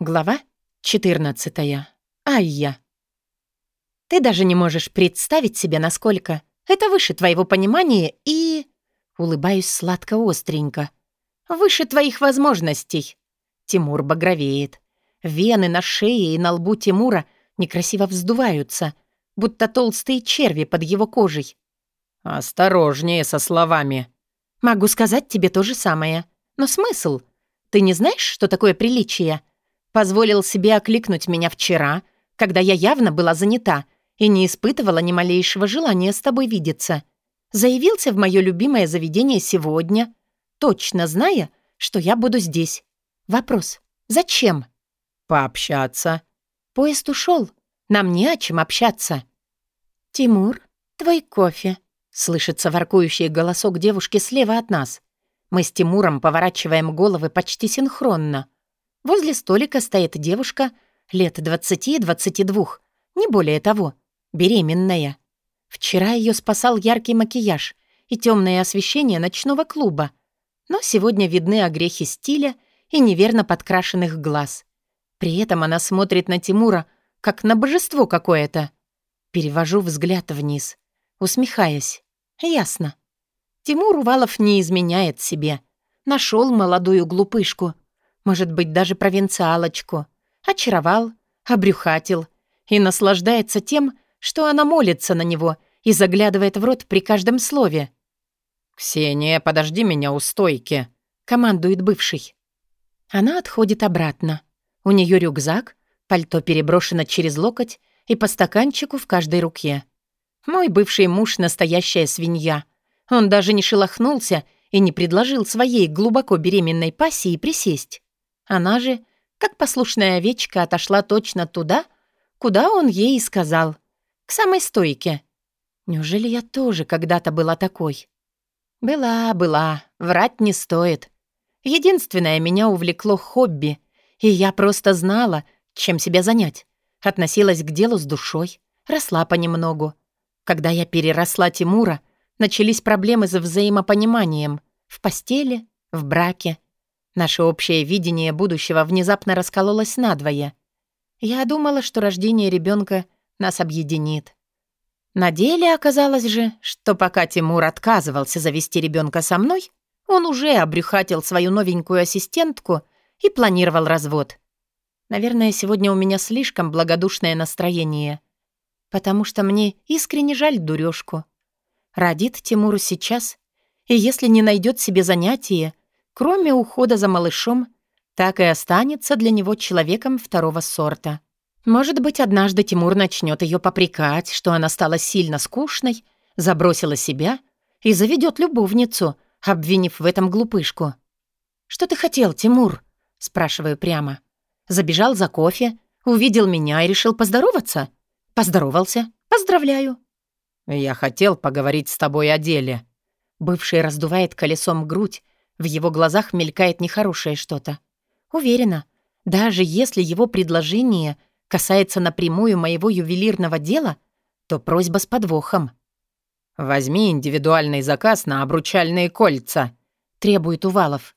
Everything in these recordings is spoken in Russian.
Глава 14. Айя. Ты даже не можешь представить себе, насколько это выше твоего понимания и... Улыбаюсь сладко-остренько. Выше твоих возможностей. Тимур багровеет. Вены на шее и на лбу Тимура некрасиво вздуваются, будто толстые черви под его кожей. «Осторожнее со словами». Могу сказать тебе то же самое. Но смысл? Ты не знаешь, что такое приличие?» Позволил себе окликнуть меня вчера, когда я явно была занята и не испытывала ни малейшего желания с тобой видеться. Заявился в мое любимое заведение сегодня, точно зная, что я буду здесь. Вопрос. Зачем? Пообщаться. Поезд ушел. Нам не о чем общаться. Тимур, твой кофе. Слышится воркующий голосок девушки слева от нас. Мы с Тимуром поворачиваем головы почти синхронно. Возле столика стоит девушка лет 20-22, не более того, беременная. Вчера ее спасал яркий макияж и темное освещение ночного клуба, но сегодня видны огрехи стиля и неверно подкрашенных глаз. При этом она смотрит на Тимура, как на божество какое-то. Перевожу взгляд вниз, усмехаясь. Ясно. Тимур Увалов не изменяет себе. Нашел молодую глупышку — может быть, даже провинциалочку. Очаровал, обрюхатил и наслаждается тем, что она молится на него и заглядывает в рот при каждом слове. «Ксения, подожди меня у стойки», — командует бывший. Она отходит обратно. У нее рюкзак, пальто переброшено через локоть и по стаканчику в каждой руке. Мой бывший муж — настоящая свинья. Он даже не шелохнулся и не предложил своей глубоко беременной пассии присесть. Она же, как послушная овечка, отошла точно туда, куда он ей и сказал. К самой стойке. Неужели я тоже когда-то была такой? Была, была. Врать не стоит. Единственное, меня увлекло хобби, и я просто знала, чем себя занять. Относилась к делу с душой, росла понемногу. Когда я переросла Тимура, начались проблемы с взаимопониманием в постели, в браке, Наше общее видение будущего внезапно раскололось надвое. Я думала, что рождение ребенка нас объединит. На деле оказалось же, что пока Тимур отказывался завести ребенка со мной, он уже обрюхатил свою новенькую ассистентку и планировал развод. Наверное, сегодня у меня слишком благодушное настроение, потому что мне искренне жаль дурёшку. Родит Тимуру сейчас, и если не найдет себе занятие, кроме ухода за малышом, так и останется для него человеком второго сорта. Может быть, однажды Тимур начнет ее попрекать, что она стала сильно скучной, забросила себя и заведет любовницу, обвинив в этом глупышку. «Что ты хотел, Тимур?» — спрашиваю прямо. Забежал за кофе, увидел меня и решил поздороваться? Поздоровался. Поздравляю. «Я хотел поговорить с тобой о деле». Бывший раздувает колесом грудь, в его глазах мелькает нехорошее что-то. Уверена, даже если его предложение касается напрямую моего ювелирного дела, то просьба с подвохом. «Возьми индивидуальный заказ на обручальные кольца», — требует Увалов.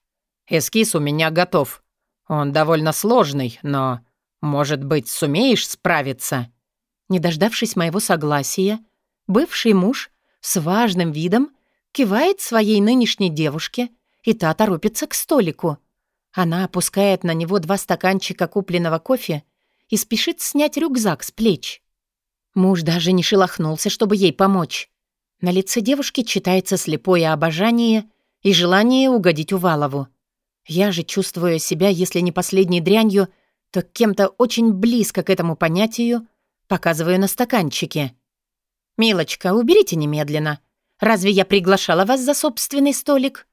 «Эскиз у меня готов. Он довольно сложный, но, может быть, сумеешь справиться?» Не дождавшись моего согласия, бывший муж с важным видом кивает своей нынешней девушке — и та торопится к столику. Она опускает на него два стаканчика купленного кофе и спешит снять рюкзак с плеч. Муж даже не шелохнулся, чтобы ей помочь. На лице девушки читается слепое обожание и желание угодить Увалову. Я же чувствую себя, если не последней дрянью, то кем-то очень близко к этому понятию, показываю на стаканчике. «Милочка, уберите немедленно. Разве я приглашала вас за собственный столик?»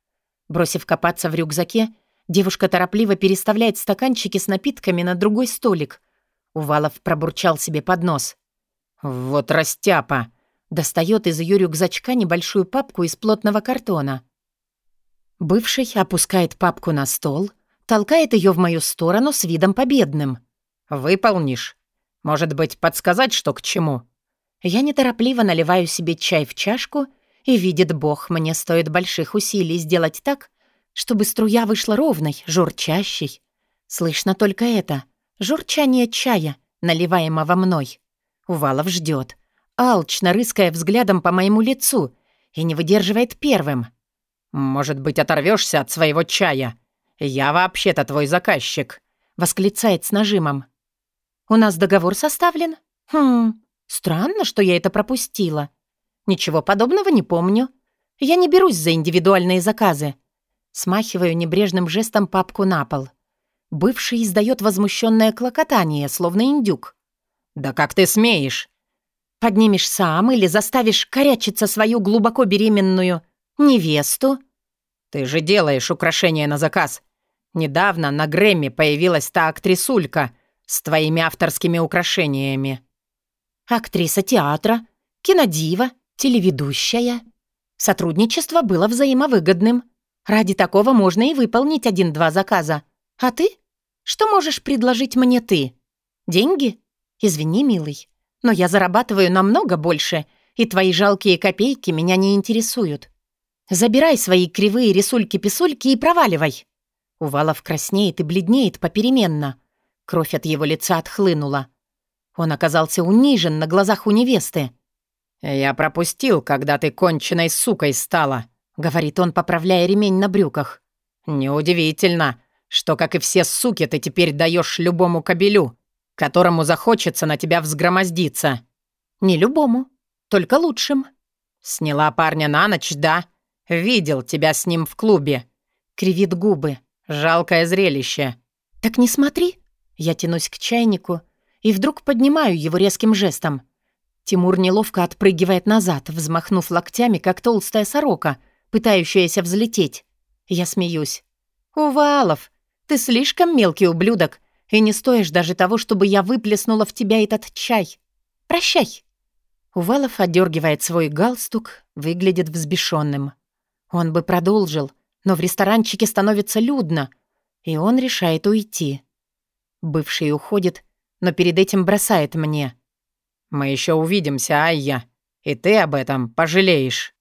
Бросив копаться в рюкзаке, девушка торопливо переставляет стаканчики с напитками на другой столик. Увалов пробурчал себе под нос. «Вот растяпа!» Достает из ее рюкзачка небольшую папку из плотного картона. Бывший опускает папку на стол, толкает ее в мою сторону с видом победным. «Выполнишь? Может быть, подсказать, что к чему?» Я неторопливо наливаю себе чай в чашку — и видит Бог, мне стоит больших усилий сделать так, чтобы струя вышла ровной, журчащей. Слышно только это. Журчание чая, наливаемого мной. Увалов ждет, алчно рыская взглядом по моему лицу и не выдерживает первым. «Может быть, оторвешься от своего чая? Я вообще-то твой заказчик», — восклицает с нажимом. «У нас договор составлен? Хм, странно, что я это пропустила. Ничего подобного не помню. Я не берусь за индивидуальные заказы. Смахиваю небрежным жестом папку на пол. Бывший издает возмущенное клокотание, словно индюк. «Да как ты смеешь?» «Поднимешь сам или заставишь корячиться свою глубоко беременную невесту?» «Ты же делаешь украшения на заказ. Недавно на Грэмми появилась та актрисулька с твоими авторскими украшениями». «Актриса театра, кинодива, телеведущая». Сотрудничество было взаимовыгодным. Ради такого можно и выполнить один-два заказа. А ты? Что можешь предложить мне ты? Деньги? Извини, милый, но я зарабатываю намного больше, и твои жалкие копейки меня не интересуют. Забирай свои кривые рисульки-писульки и проваливай. Увалов краснеет и бледнеет попеременно. Кровь от его лица отхлынула. Он оказался унижен на глазах у невесты. «Я пропустил, когда ты конченной сукой стала», — говорит он, поправляя ремень на брюках. «Неудивительно, что, как и все суки, ты теперь даешь любому кобелю, которому захочется на тебя взгромоздиться». «Не любому, только лучшим». «Сняла парня на ночь, да? Видел тебя с ним в клубе». Кривит губы. «Жалкое зрелище». «Так не смотри». Я тянусь к чайнику и вдруг поднимаю его резким жестом. Тимур неловко отпрыгивает назад, взмахнув локтями, как толстая сорока, пытающаяся взлететь. Я смеюсь. «Увалов, ты слишком мелкий ублюдок, и не стоишь даже того, чтобы я выплеснула в тебя этот чай. Прощай!» Увалов одергивает свой галстук, выглядит взбешенным. Он бы продолжил, но в ресторанчике становится людно, и он решает уйти. Бывший уходит, но перед этим бросает мне — «Мы еще увидимся, Айя, и ты об этом пожалеешь».